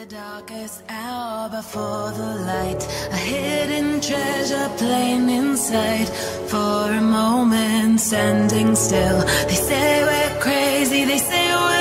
The darkest hour before the light, a hidden treasure plain in sight. For a moment, standing still. They say we're crazy, they say we're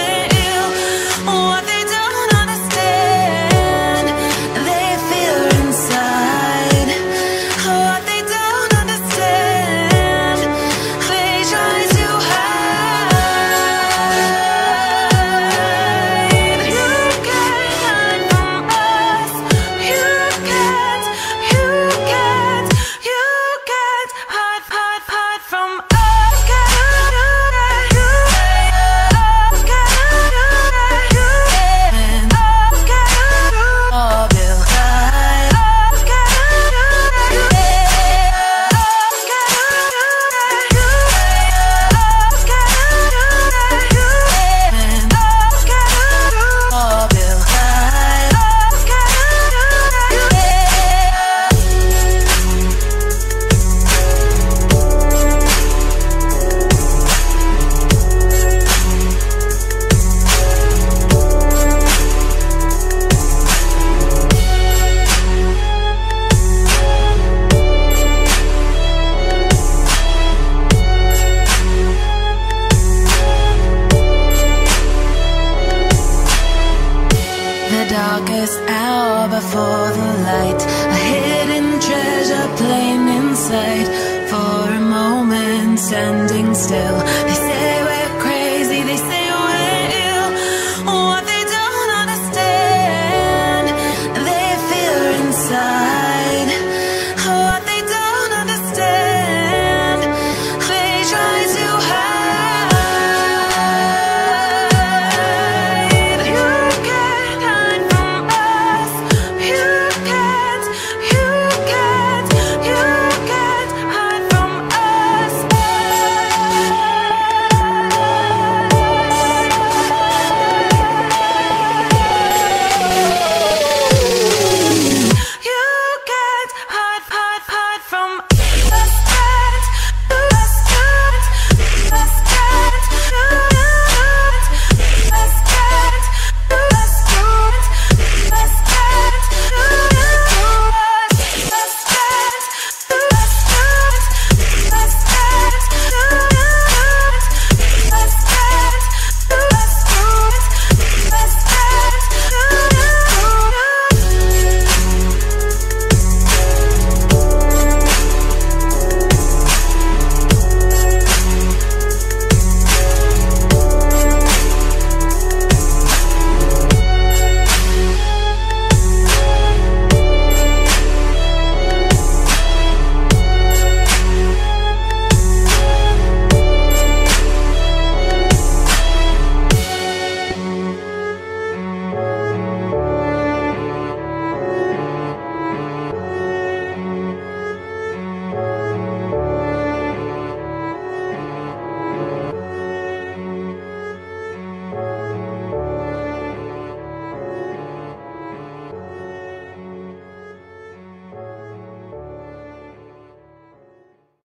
darkest hour before the light, a hidden treasure plain in sight. For a moment, standing still.